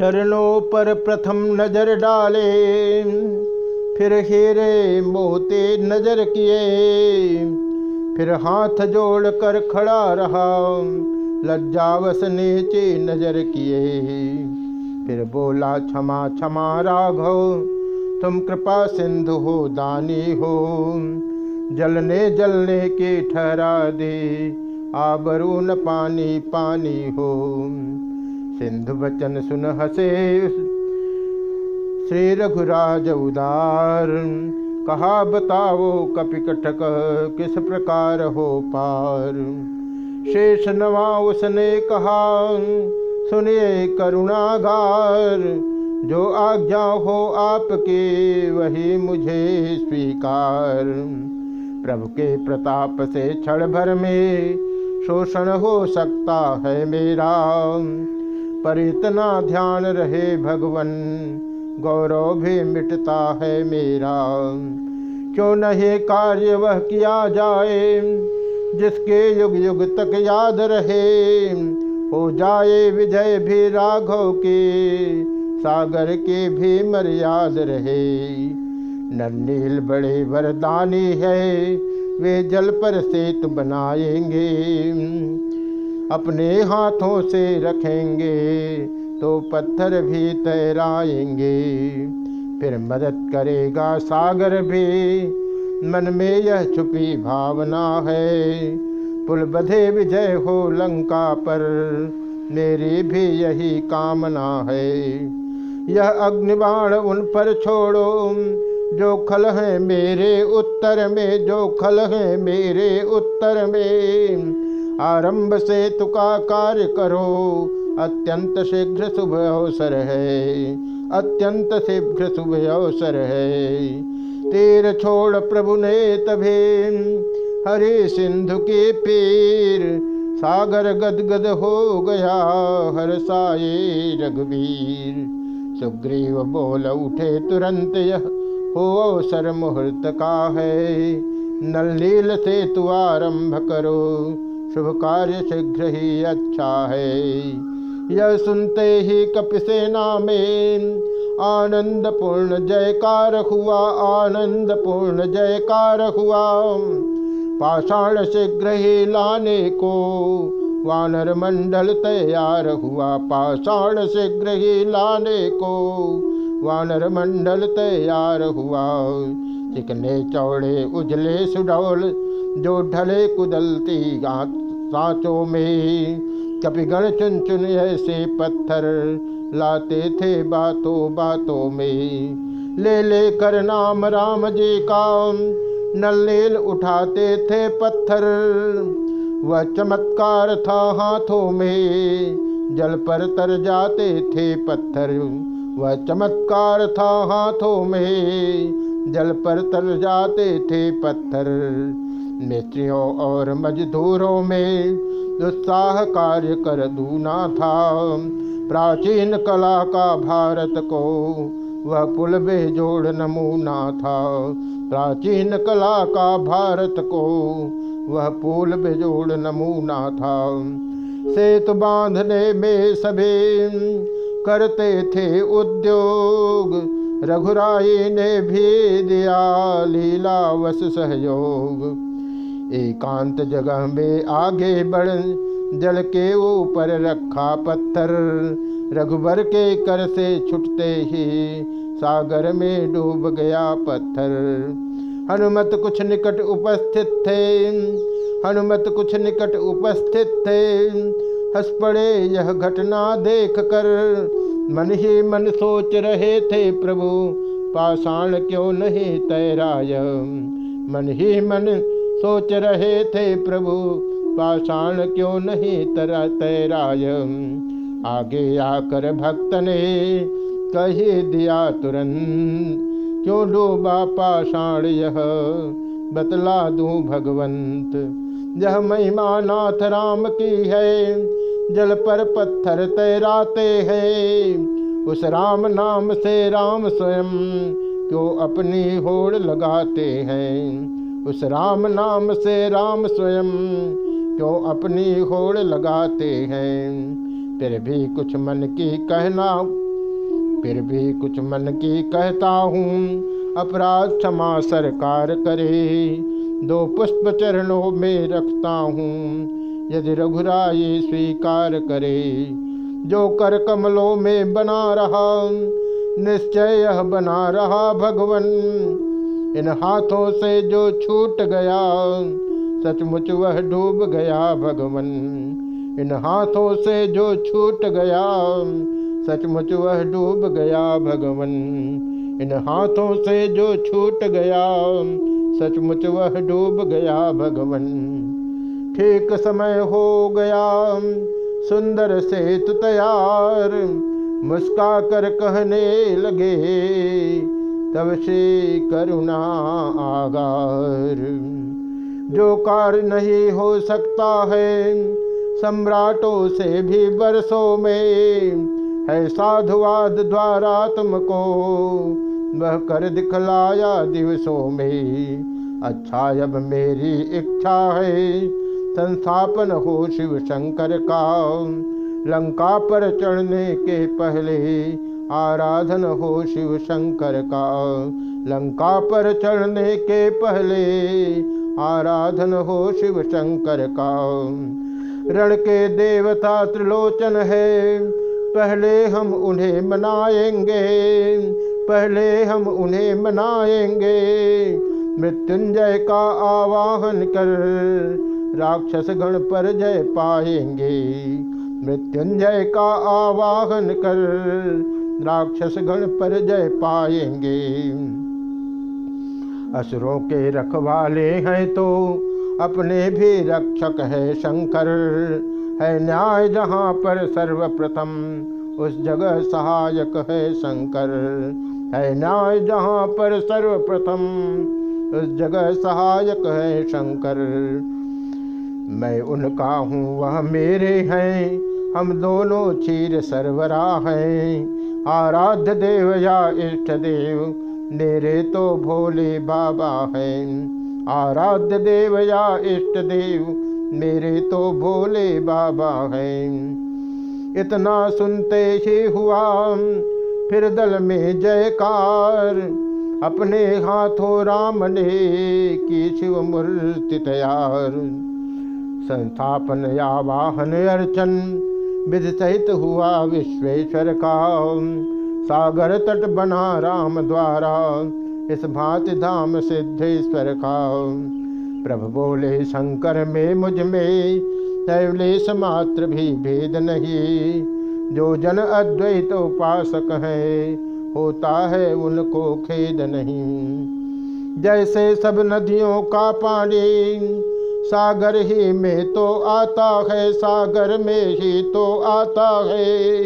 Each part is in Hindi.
चरणों पर प्रथम नज़र डाले, फिर हीरे मोते नज़र किए, फिर हाथ जोड़ कर खड़ा रहा लज्जावस नीचे नज़र किए। फिर बोला, क्षमा क्षमा राघव, तुम कृपा सिंधु हो, दानी हो। जलने जलने के ठहरा दे, आबरू न पानी पानी हो। सिंधु वचन सुन हसे। श्री रघुराज उदार, कहा बताओ कपिकटक किस प्रकार हो पार? शेष नवा उसने कहा, सुनिए करुणागार, जो आज्ञा हो आपके, वही मुझे स्वीकार। प्रभु के प्रताप से क्षण भर में शोषण हो सकता है मेरा। पर इतना ध्यान रहे भगवन गौरव भी मिटता है मेरा। क्यों नहीं कार्य वह किया जाए, जिसके युग युग तक याद रहे? हो जाए विजय भी राघव के, सागर के भी मर्याद रहे। नन्नील बड़े वरदानी है, वे जल पर सेतु बनाएँगे। अपने हाथों से रखेंगे तो पत्थर भी तैराएँगे। फिर मदद करेगा सागर भी, मन में यह छुपी भावना है। पुल बधे विजय हो लंका पर, मेरी भी यही कामना है। यह अग्निबाण उन पर छोड़ो, जो खल है मेरे उत्तर में, जो खल है मेरे उत्तर में। आरंभ से तुका कार्य करो। अत्यंत शीघ्र शुभ अवसर है। अत्यंत शीघ्र शुभ अवसर है। तीर छोड़ प्रभु ने तभी हरे सिंधु के पीर। सागर गदगद हो गया हर साये रघुवीर। सुग्रीव बोल उठे तुरंत यह हो अवसर मुहूर्त का है। नलनील से तु आरंभ करो। शुभ कार्य शीघ्र ही अच्छा है। यह सुनते ही कपिसेना में आनंद पूर्ण जयकार हुआ आनंद पूर्ण जयकार हुआ। पाषाण शीघ्र ही लाने को वानर मंडल तैयार हुआ। पाषाण शीघ्र ही लाने को वानर मंडल तैयार हुआ। चिकने, चौड़े, उजले, सुडौल जो ढले कुदलती सांचों में। कपिगण चुन चुन ऐसे पत्थर लाते थे बातों बातों में। ले ले कर नाम राम जी का नलेल उठाते थे पत्थर। वह चमत्कार था हाथों में, जल पर तर जाते थे पत्थर। वह चमत्कार था हाथों में, जल पर तर जाते थे पत्थर। मिस्त्रियों और मजदूरों में उत्साह कार्य कर दूना था। प्राचीन कला का भारत को वह पुल बेजोड़ नमूना था। प्राचीन कला का भारत को वह पुल बेजोड़ नमूना था। सेतु बांधने में सभी करते थे उद्योग। रघुराई ने भी दिया लीलावश सहयोग। एकांत जगह में आगे बढ़, जल के ऊपर रखा पत्थर। रघुबर के कर से छुटते ही सागर में डूब गया पत्थर। हनुमत कुछ निकट उपस्थित थे, हनुमत कुछ निकट उपस्थित थे। हंस पड़े यह घटना देख कर मन ही मन सोच रहे थे, प्रभु, पाषाण क्यों नहीं तैराय? मन ही मन सोच रहे थे प्रभु, पाषाण क्यों नहीं तरा तैराय? आगे आकर भक्त ने कही दिया तुरंत क्यों डूबा पाषाण यह? बतला दूँ भगवंत, यह महिमा नाथ राम की है। जल पर पत्थर तैराते हैं, उस राम नाम से राम स्वयं क्यों अपनी होड़ लगाते हैं? उस राम नाम से राम स्वयं क्यों अपनी होड़ लगाते हैं? फिर भी कुछ मन की कहना, फिर भी कुछ मन की कहता हूँ, अपराध क्षमा सरकार करे। दो पुष्प चरणों में रखता हूँ, यदि रघुराई स्वीकार करे। जो कर कमलों में बना रहा, निश्चय यह बना रहा भगवन। इन हाथों से जो छूट गया, सचमुच वह डूब गया भगवन। इन हाथों से जो छूट गया, सचमुच वह डूब गया भगवन। इन हाथों से जो छूट गया, सचमुच वह डूब गया भगवन। ठीक समय हो गया, सुंदर सेतु तैयार मुस्का कर कहने लगे तब से करुणा आगार। जो कार्य नहीं हो सकता है, सम्राटों से भी बरसों में है साधुवाद द्वारा तुमको। वह कर दिखलाया दिवसों में। अच्छा अब मेरी इच्छा है संस्थापन हो शिव शंकर का। लंका पर चढ़ने के पहले आराधन हो शिव शंकर का। लंका पर चढ़ने के पहले आराधन हो शिव शंकर का। रण के देवता त्रिलोचन है, पहले हम उन्हें मनाएँगे, पहले हम उन्हें मनाएँगे। मृत्युंजय का आवाहन कर राक्षस गण पर जय पाएँगे। मृत्युंजय का आवाहन कर राक्षस गण पर जय पाएँगे। असुरों के रखवाले हैं तो अपने भी रक्षक है शंकर। है न्याय जहाँ पर सर्वप्रथम, उस जगह सहायक है शंकर। है न्याय जहाँ पर सर्वप्रथम, उस जगह सहायक है शंकर। मैं उनका हूँ, वह मेरे हैं, हम दोनों चीर सरवरा हैं। आराध्य देव या इष्ट देव, मेरे तो भोले बाबा हैं। आराध्य देव या इष्ट देव, मेरे तो भोले बाबा हैं। इतना सुनते ही हुआ, फिर दल में जयकार, अपने हाथों राम ने की शिव मूर्ति तैयार। संस्थापन या वाहन अर्चन विधि सहित हुआ विश्वेश्वर का। सागर तट बना राम द्वारा। इस भांति धाम सिद्धेश्वर का। प्रभु बोले, शंकर, में मुझमें तैवलेश मात्र भी भेद नहीं। जो जन अद्वैत उपासक है, होता है उनको खेद नहीं। जैसे सब नदियों का पानी सागर ही में तो आता है, सागर में ही तो आता है।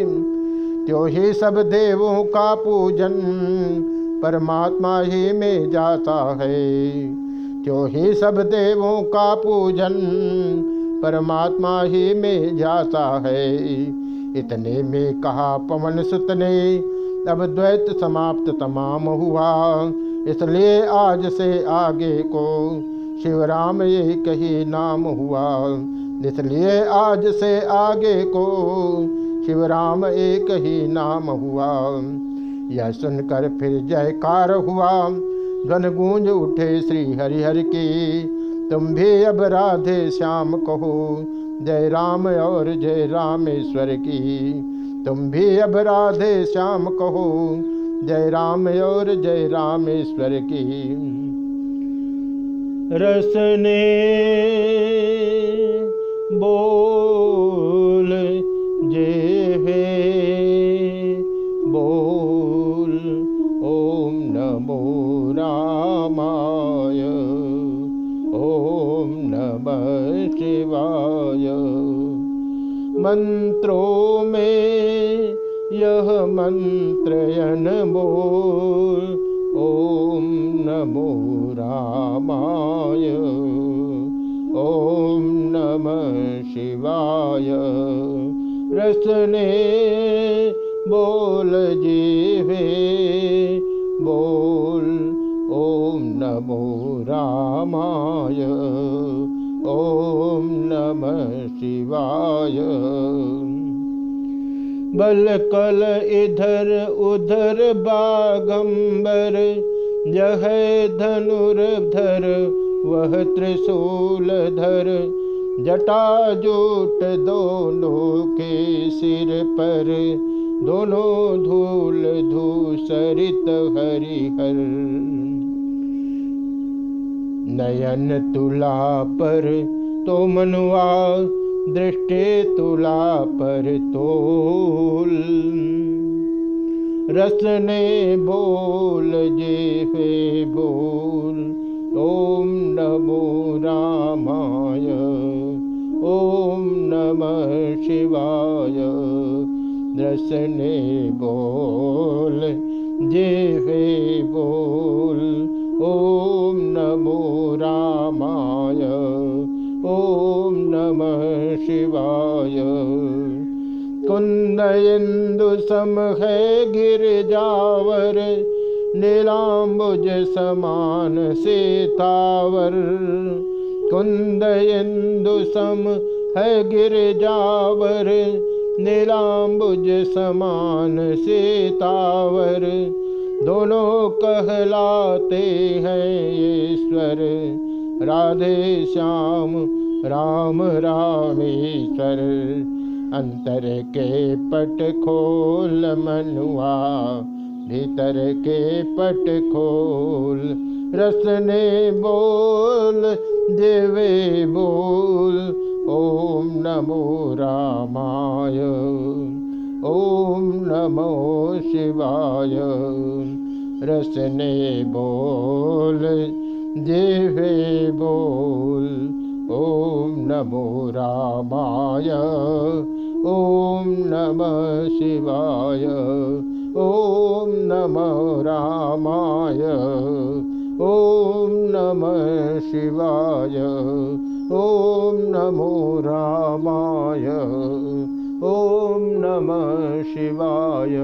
त्यों ही सब देवों का पूजन परमात्मा ही में जाता है। त्यों ही सब देवों का पूजन परमात्मा ही में जाता है। इतने में कहा पवन सुत ने, अब द्वैत समाप्त तमाम हुआ। इसलिए आज से आगे को शिवराम एक ही नाम हुआ। इसलिए आज से आगे को शिवराम एक ही नाम हुआ। यह सुनकर फिर जयकार हुआ। घन गूंज उठे श्री हरिहर की। तुम भी अब राधे श्याम कहो, जय राम और जय रामेश्वर की। तुम भी अब राधे श्याम कहो, जय राम और जय रामेश्वर की। रसने बोल जे बोल ओम नमो रामाय, ओम नमः शिवाय। मंत्रों में यह मंत्रयन बोल ओम नमो रामाय। ओम नमः शिवाय। रसने बोल जीवे। बोल ओम नमो रामाय। ओम नमः शिवाय। बल कल इधर उधर बागंबर यह धनुर्धर वह त्रिशूल धर जटा जोट दोनों के सिर पर, दोनों धूल धूसरित हरिहर। नयन तुला पर तो मनुआ दृष्टि तुला पर तोल रसने बोल जे फे बोल ओम नमो रामाय ओम नमः शिवाय। रसने बोल जे फे बोल शिवाय। कुंदयन्दु सम है गिरजावर, नीलाम्बुज समान सीतावर। कुंदयन्दु सम है गिरजावर, नीलाम्बुज समान सीतावर। दोनों कहलाते हैं ईश्वर। राधे श्याम राम रामेश्वर अंतर के पट खोल मनुआ भीतर के पट खोल, रसने बोल, देवे बोल, ओम नमो रामाय, ओम नमो शिवाय, रसने बोल, देवे बोल ओम नमो रामाय ओम नमः शिवाय ओम नमः रामाय ओम नमः शिवाय ओम नमो रामाय ओम नमः शिवाय